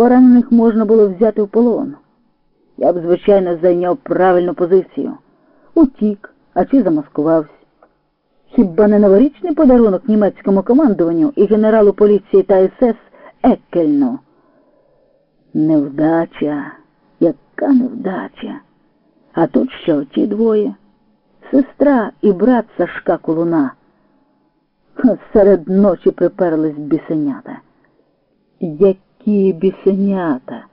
поранених можна було взяти в полон. Я б, звичайно, зайняв правильну позицію. Утік, а чи замаскувався. Хіба не новорічний подарунок німецькому командуванню і генералу поліції та СС Еккельну? Невдача, яка невдача. А тут що, ті двоє? Сестра і брат Сашка Колуна. Серед ночі приперлись бісенята. Які бісенята?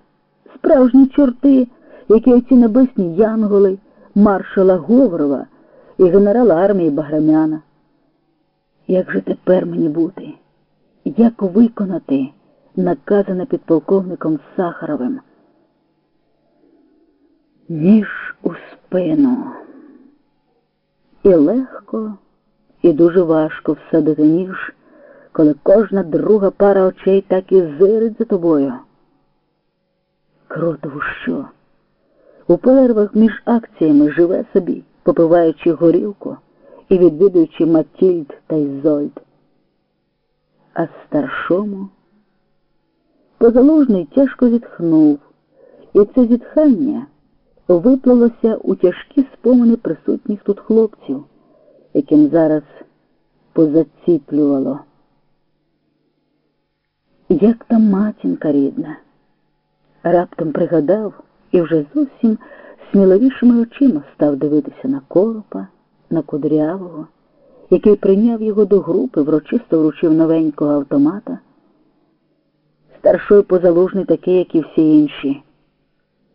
Справжні чорти, які оці небесні янголи, маршала Говорова і генерала армії Баграмяна. Як же тепер мені бути? Як виконати наказане підполковником Сахаровим? Ніж у спину. І легко, і дуже важко всадити ніж, коли кожна друга пара очей так і зирить за тобою. Кротову що? У перервах між акціями живе собі, попиваючи горілку і відвідуючи Матільд та Ізольд. А старшому позалужний тяжко зітхнув, і це зітхання виплалося у тяжкі спомини присутніх тут хлопців, яким зараз позаціплювало. Як там матінка рідна, раптом пригадав і вже зовсім сміливішими очима став дивитися на коропа, на кудрявого, який прийняв його до групи, врочисто вручив новенького автомата. Старшой позалужний такий, як і всі інші.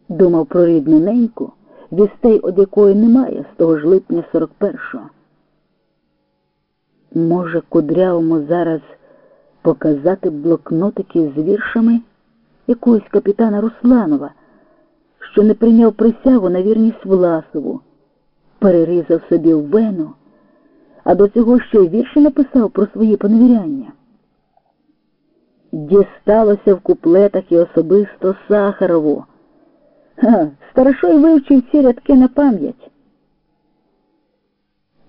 Думав про рідну неньку, вістей, од якої немає з того ж липня 41-го. Може, кудрявому зараз показати блокнотики з віршами якогось капітана Русланова, що не прийняв присягу на вірність Власову, перерізав собі в вену, а до цього ще й вірші написав про свої поневіряння. Дісталося в куплетах і особисто Сахарову. Ха, старшой вивчив ці рядки на пам'ять.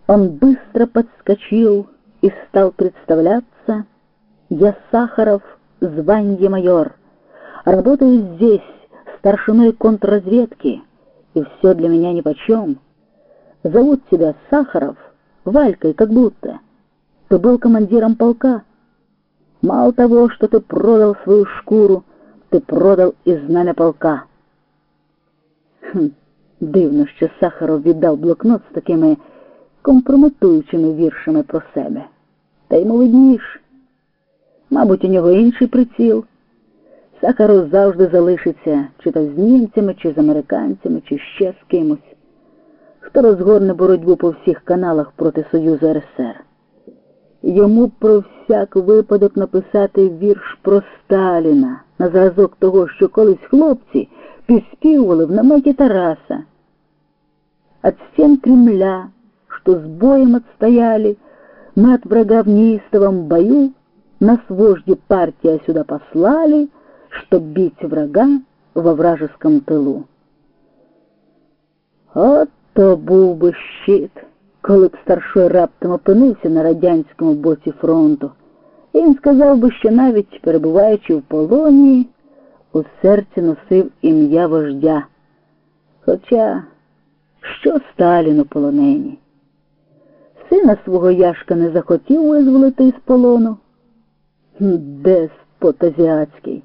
Он быстро подскочил и стал представляться. Я Сахаров, звание майор. Работаю здесь, старшиной контрразведки, и все для меня нипочем. Зовут тебя Сахаров, Валькой как будто. Ты был командиром полка. Мало того, что ты продал свою шкуру, ты продал и знамя полка. Хм, Дивно, що Сахаров віддав блокнот з такими компрометуючими віршами про себе. Та йому видніш. Мабуть, у нього інший приціл. Сахаров завжди залишиться чи то з німцями, чи з американцями, чи ще з кимось. Хто розгорне боротьбу по всіх каналах проти Союзу РСР. Йому про всяк випадок написати вірш про Сталіна на зразок того, що колись хлопці приспевывала в намете Тараса. От стен Кремля, что с боем отстояли, мы от врага в неистовом бою, нас вожди партия сюда послали, чтоб бить врага во вражеском тилу. От то був би щит, коли б старшой раптом опинився на радянському боці фронту. І він сказав би, що навіть перебуваючи в полоні, у серці носив ім'я вождя. Хоча що Сталін у полонені? Сина свого Яшка не захотів визволити із полону. Деспот азіатський.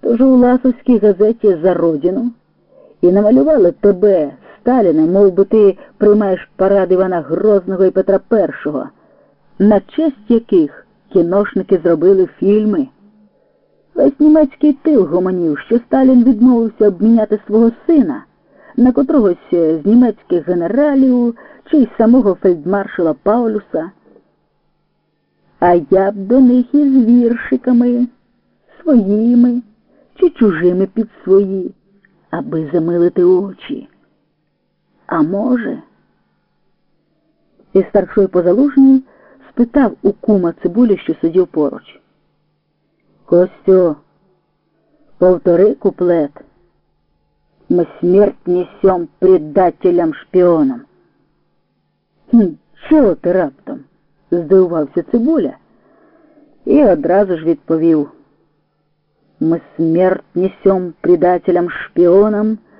Тож у Ласовській газеті за родину і намалювали тебе, Сталіна, мов би ти приймаєш парад Івана Грозного і Петра І, на честь яких кіношники зробили фільми. Весь німецький тил гомонів, що Сталін відмовився обміняти свого сина на котрогось з німецьких генералів чи й самого фельдмаршала Паулюса. А я б до них із віршиками, своїми чи чужими під свої, аби замилити очі. А може, і старший позалужний спитав у кума цибулі, що сидів поруч. Костю, повтори куплет. Мы смерть несем предателям-шпіонам. Хм, Чого ти раптом? Здивувався цибуля і одразу ж відповів. Мы смерть несем предателям-шпионам,